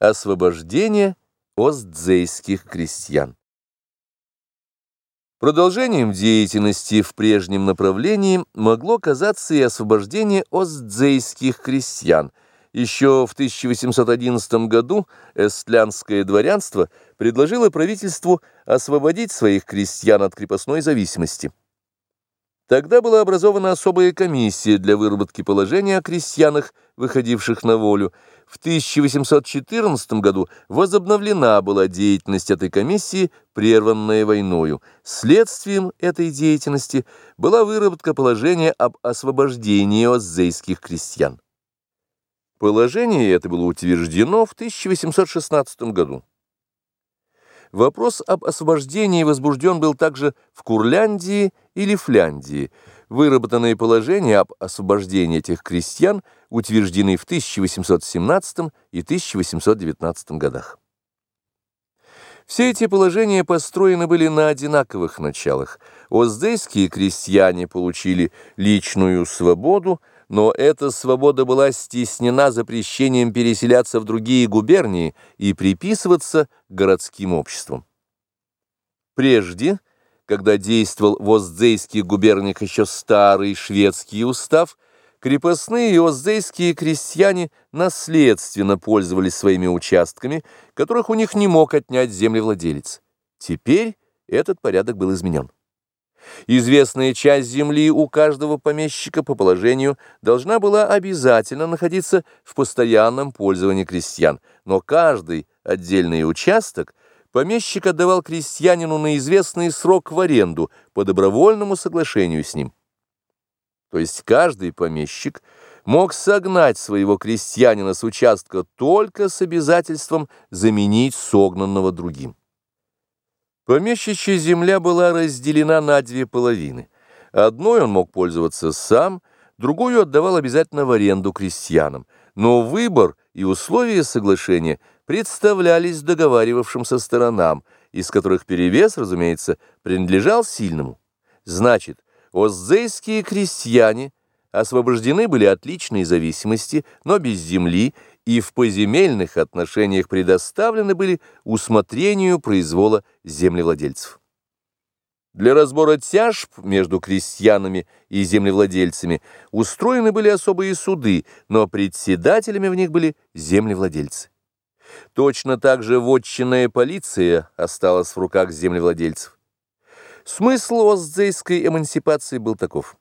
Освобождение остзейских крестьян. Продолжением деятельности в прежнем направлении могло казаться и освобождение остзейских крестьян. Еще в 1811 году эстлянское дворянство предложило правительству освободить своих крестьян от крепостной зависимости. Тогда была образована особая комиссия для выработки положения о крестьянах, выходивших на волю. В 1814 году возобновлена была деятельность этой комиссии, прерванная войною. Следствием этой деятельности была выработка положения об освобождении оззейских крестьян. Положение это было утверждено в 1816 году. Вопрос об освобождении возбужден был также в Курляндии или Фляндии. Выработанные положения об освобождении этих крестьян утверждены в 1817 и 1819 годах. Все эти положения построены были на одинаковых началах. Оздейские крестьяне получили личную свободу, но эта свобода была стеснена запрещением переселяться в другие губернии и приписываться городским обществам. Прежде, когда действовал в Оздзейских губерниях еще старый шведский устав, крепостные и оздзейские крестьяне наследственно пользовались своими участками, которых у них не мог отнять землевладелец. Теперь этот порядок был изменен. Известная часть земли у каждого помещика по положению должна была обязательно находиться в постоянном пользовании крестьян, но каждый отдельный участок помещик отдавал крестьянину на известный срок в аренду по добровольному соглашению с ним. То есть каждый помещик мог согнать своего крестьянина с участка только с обязательством заменить согнанного другим. Помещичья земля была разделена на две половины. Одной он мог пользоваться сам, другую отдавал обязательно в аренду крестьянам. Но выбор и условия соглашения представлялись договаривавшимся сторонам, из которых перевес, разумеется, принадлежал сильному. Значит, оззейские крестьяне освобождены были от личной зависимости, но без земли, и в поземельных отношениях предоставлены были усмотрению произвола землевладельцев. Для разбора тяжб между крестьянами и землевладельцами устроены были особые суды, но председателями в них были землевладельцы. Точно так же вотчинная полиция осталась в руках землевладельцев. Смысл оздзейской эмансипации был таков.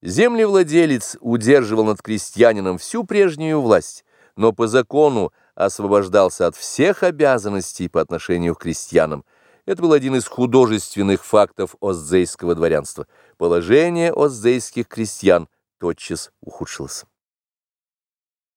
Землевладелец удерживал над крестьянином всю прежнюю власть, но по закону освобождался от всех обязанностей по отношению к крестьянам. Это был один из художественных фактов оздзейского дворянства. Положение оздзейских крестьян тотчас ухудшилось.